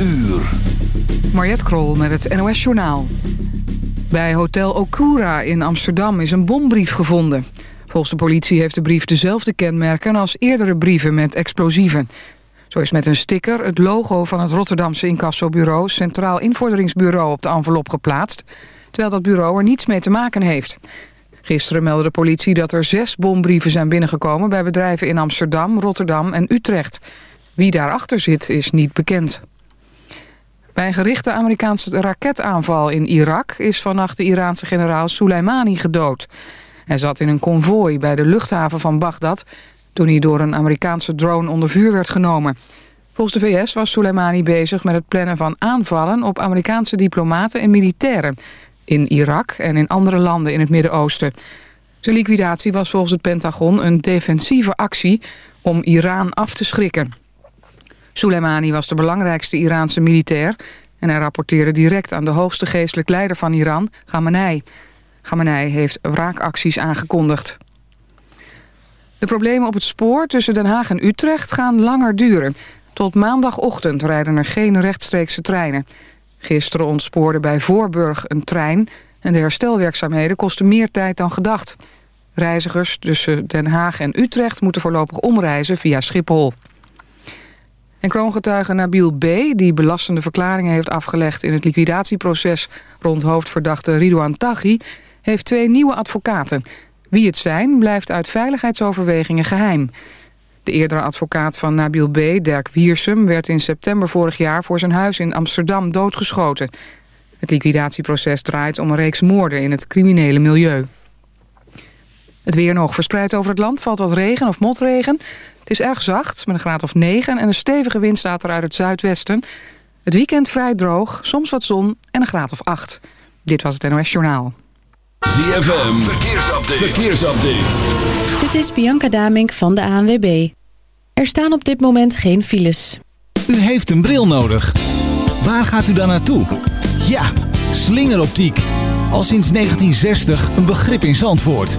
uur. Mariette Krol met het NOS Journaal. Bij Hotel Okura in Amsterdam is een bombrief gevonden. Volgens de politie heeft de brief dezelfde kenmerken als eerdere brieven met explosieven. Zo is met een sticker het logo van het Rotterdamse incassobureau... Centraal Invorderingsbureau op de envelop geplaatst... terwijl dat bureau er niets mee te maken heeft. Gisteren meldde de politie dat er zes bombrieven zijn binnengekomen... bij bedrijven in Amsterdam, Rotterdam en Utrecht. Wie daarachter zit is niet bekend. Bij een gerichte Amerikaanse raketaanval in Irak... is vannacht de Iraanse generaal Soleimani gedood. Hij zat in een konvooi bij de luchthaven van Bagdad... toen hij door een Amerikaanse drone onder vuur werd genomen. Volgens de VS was Soleimani bezig met het plannen van aanvallen... op Amerikaanse diplomaten en militairen... in Irak en in andere landen in het Midden-Oosten. Zijn liquidatie was volgens het Pentagon een defensieve actie... om Iran af te schrikken. Soleimani was de belangrijkste Iraanse militair... en hij rapporteerde direct aan de hoogste geestelijk leider van Iran, Khamenei. Khamenei heeft wraakacties aangekondigd. De problemen op het spoor tussen Den Haag en Utrecht gaan langer duren. Tot maandagochtend rijden er geen rechtstreekse treinen. Gisteren ontspoorde bij Voorburg een trein... en de herstelwerkzaamheden kosten meer tijd dan gedacht. Reizigers tussen Den Haag en Utrecht moeten voorlopig omreizen via Schiphol. En kroongetuige Nabil B., die belastende verklaringen heeft afgelegd... in het liquidatieproces rond hoofdverdachte Ridouan Taghi... heeft twee nieuwe advocaten. Wie het zijn, blijft uit veiligheidsoverwegingen geheim. De eerdere advocaat van Nabil B., Dirk Wiersum... werd in september vorig jaar voor zijn huis in Amsterdam doodgeschoten. Het liquidatieproces draait om een reeks moorden in het criminele milieu. Het weer nog verspreid over het land valt wat regen of motregen. Het is erg zacht, met een graad of 9 en een stevige wind staat er uit het zuidwesten. Het weekend vrij droog, soms wat zon en een graad of 8. Dit was het NOS Journaal. ZFM, verkeersupdate. verkeersupdate. Dit is Bianca Damink van de ANWB. Er staan op dit moment geen files. U heeft een bril nodig. Waar gaat u dan naartoe? Ja, slingeroptiek. Al sinds 1960 een begrip in Zandvoort.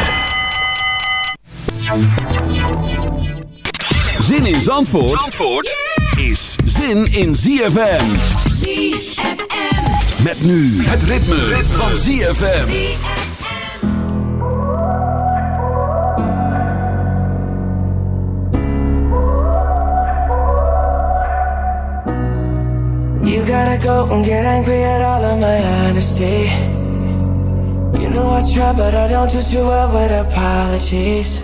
Zin in Zandvoort, Zandvoort is zin in ZFM. ZFM. Met nu het ritme, van ZFM. You gotta go and get angry at all of my honesty. You know I try, but I don't do too well with apologies.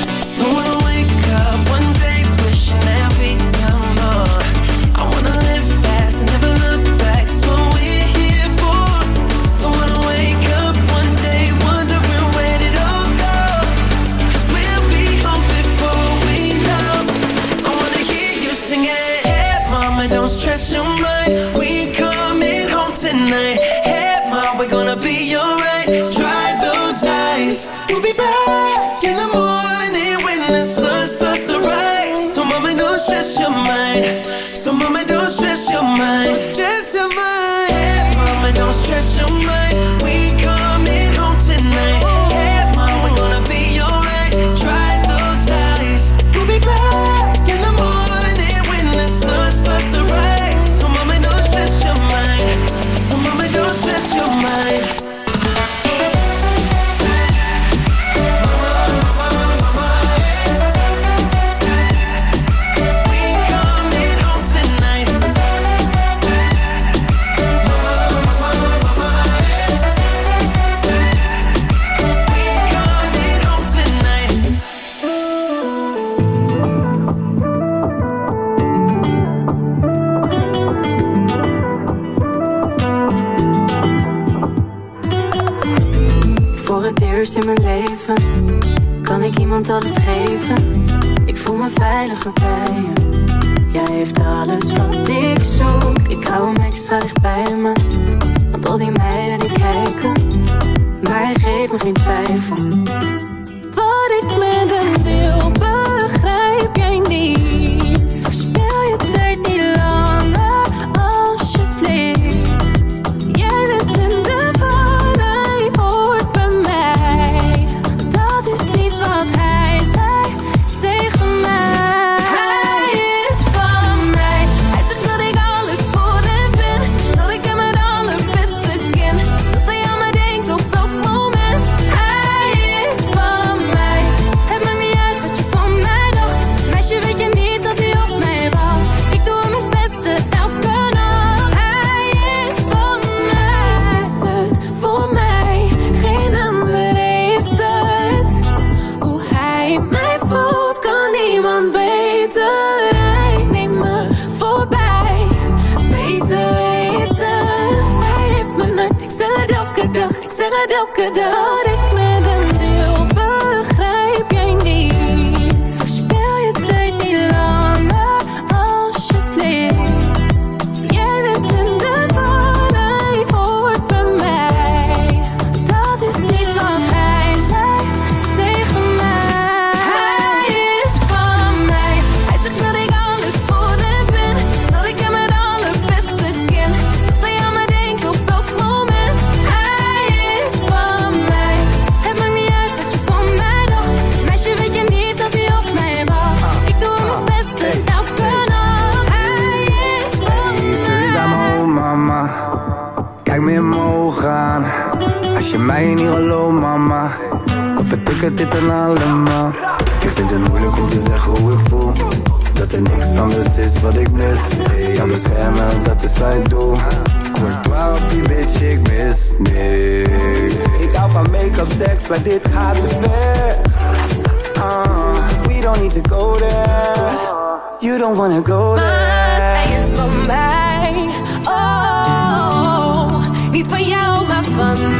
silence so good dit dan? Ik vind het moeilijk om te zeggen hoe ik voel. Dat er niks anders is wat ik mis. Hey, aan beschermen, dat is wat ik doe. Courtois op die bitch, ik mis niks. Ik hou van make-up, seks, maar dit gaat te ver. Ah, we don't need to go there. You don't wanna go there. Maar hij is van mij. Oh, niet van jou, maar van mij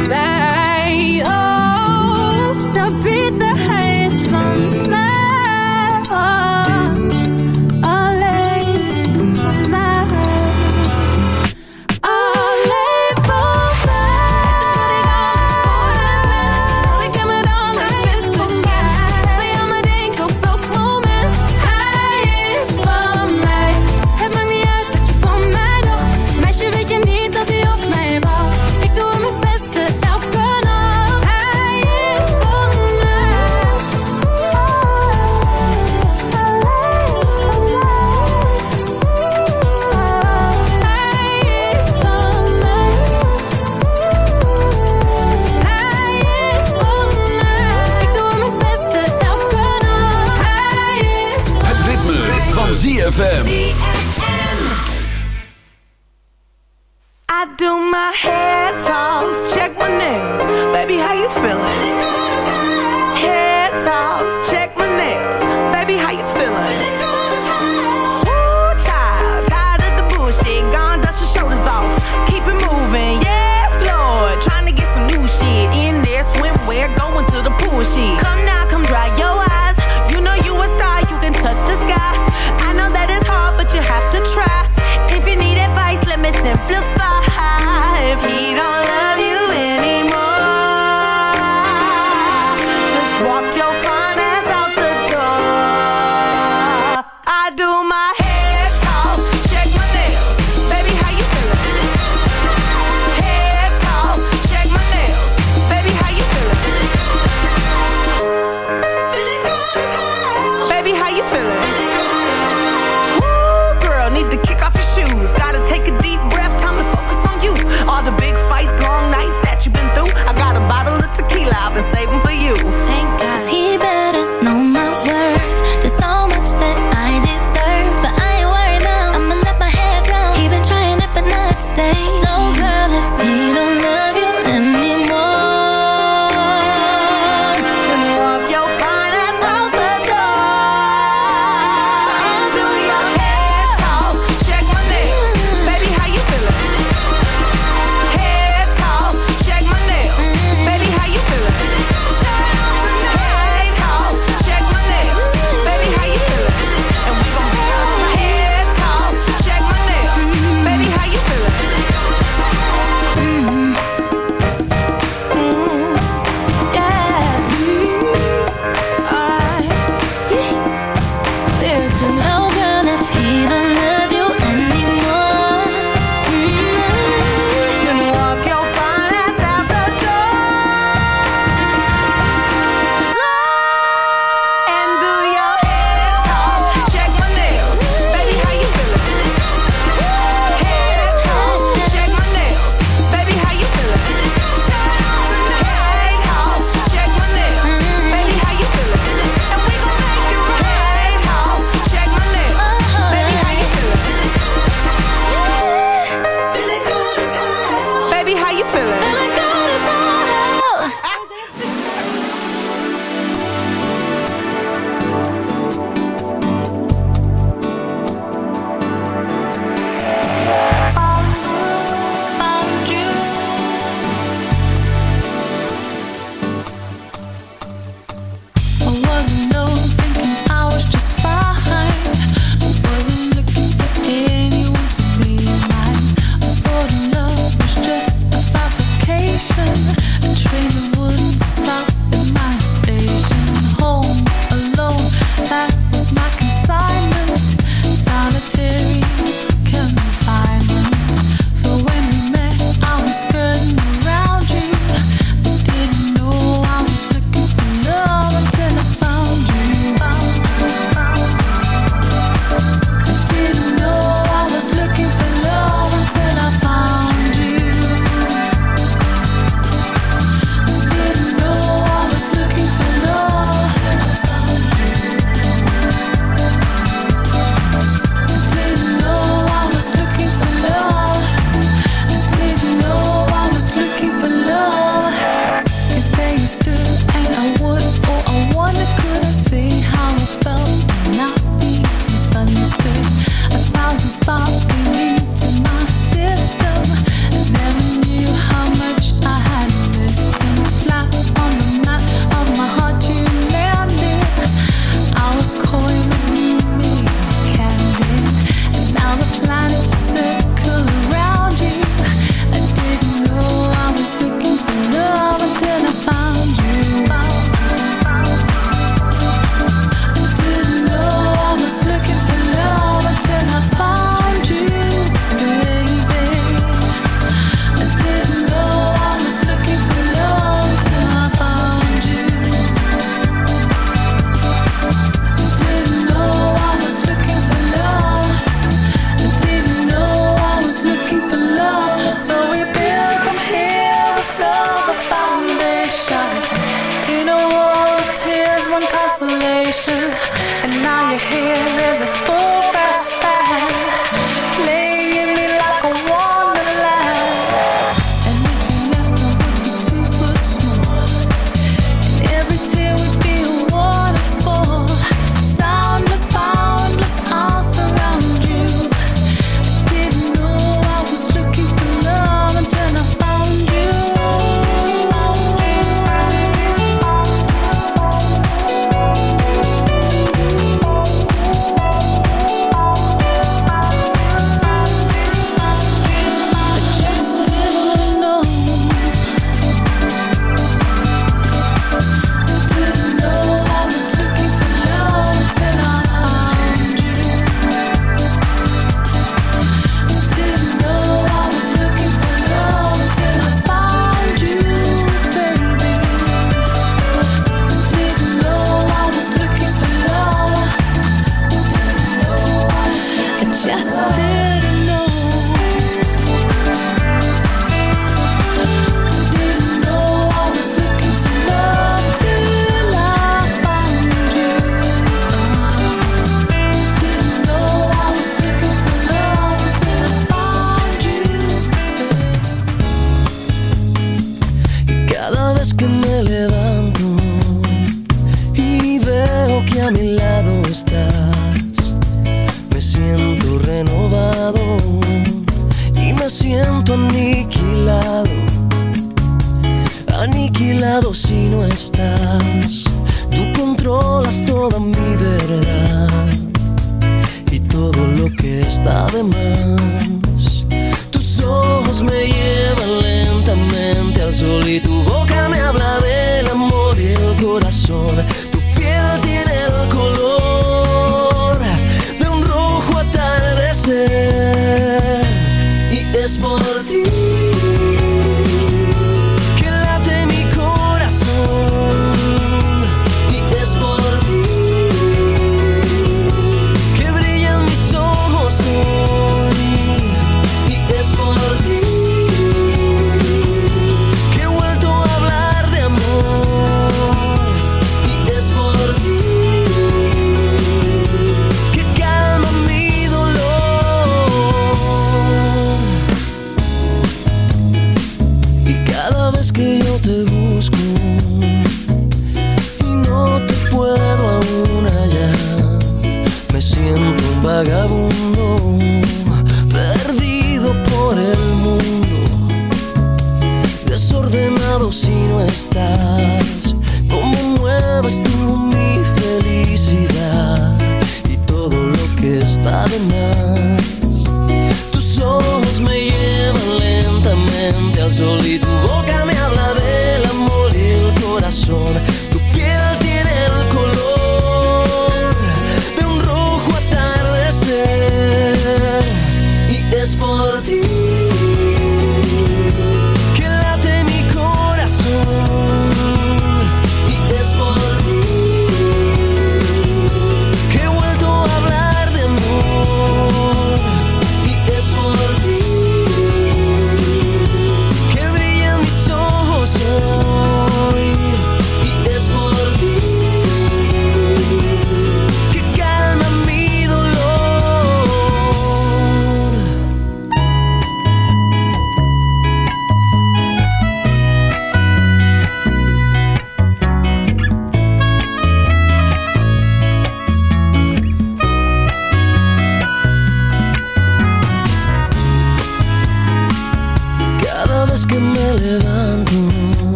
me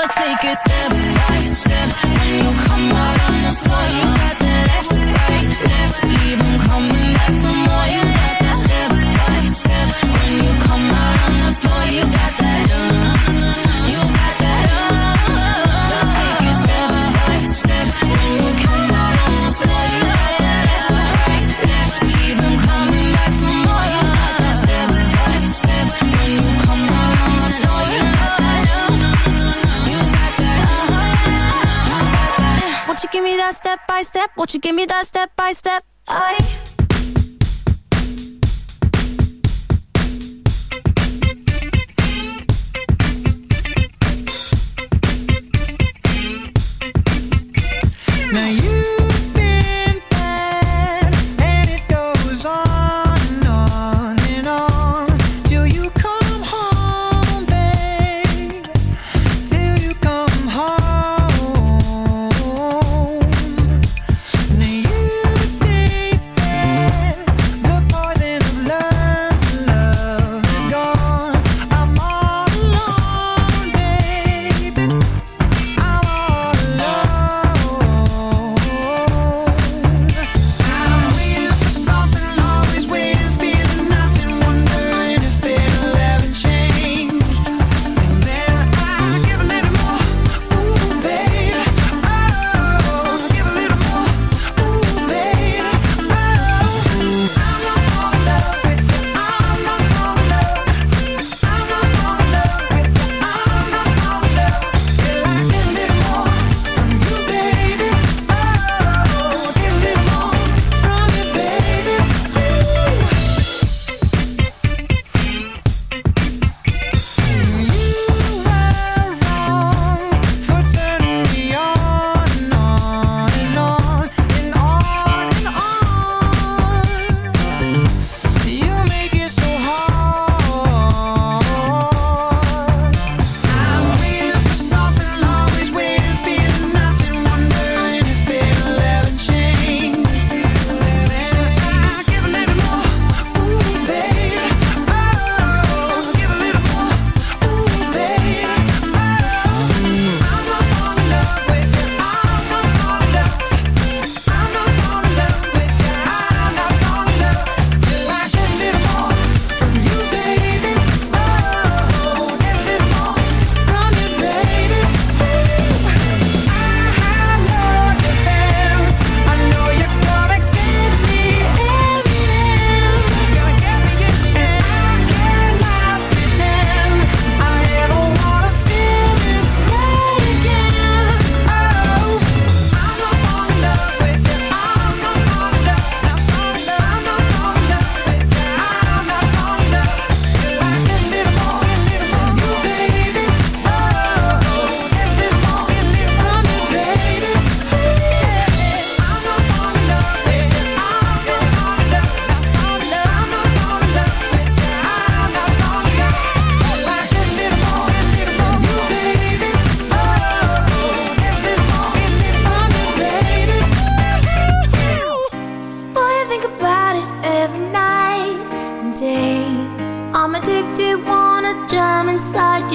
Just take a step Won't you give me that step by step? I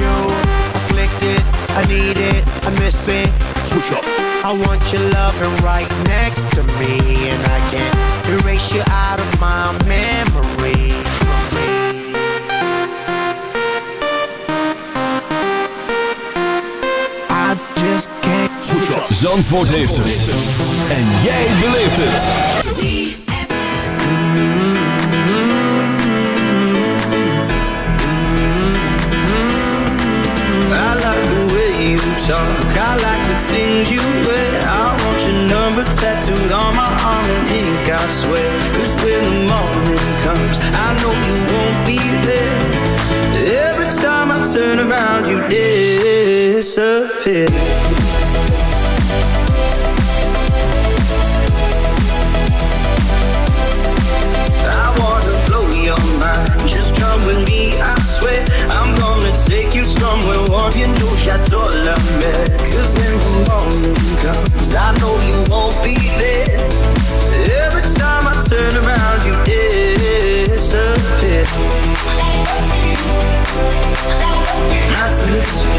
you. Afflicted, I need it, I miss it. Switch up. I want your loving right next to me, and I can't erase you out of my memory. I just can't switch up. Zandvoort heeft het. En jij beleeft het. I like the things you wear. I want your number tattooed on my arm in ink, I swear. Cause when the morning comes, I know you won't be there. Every time I turn around, you disappear. I wanna blow your mind. Just come with me, You know, Chateau La Mer. Cause when the morning comes, I know you won't be there. Every time I turn around, you disappear. Nice to meet you.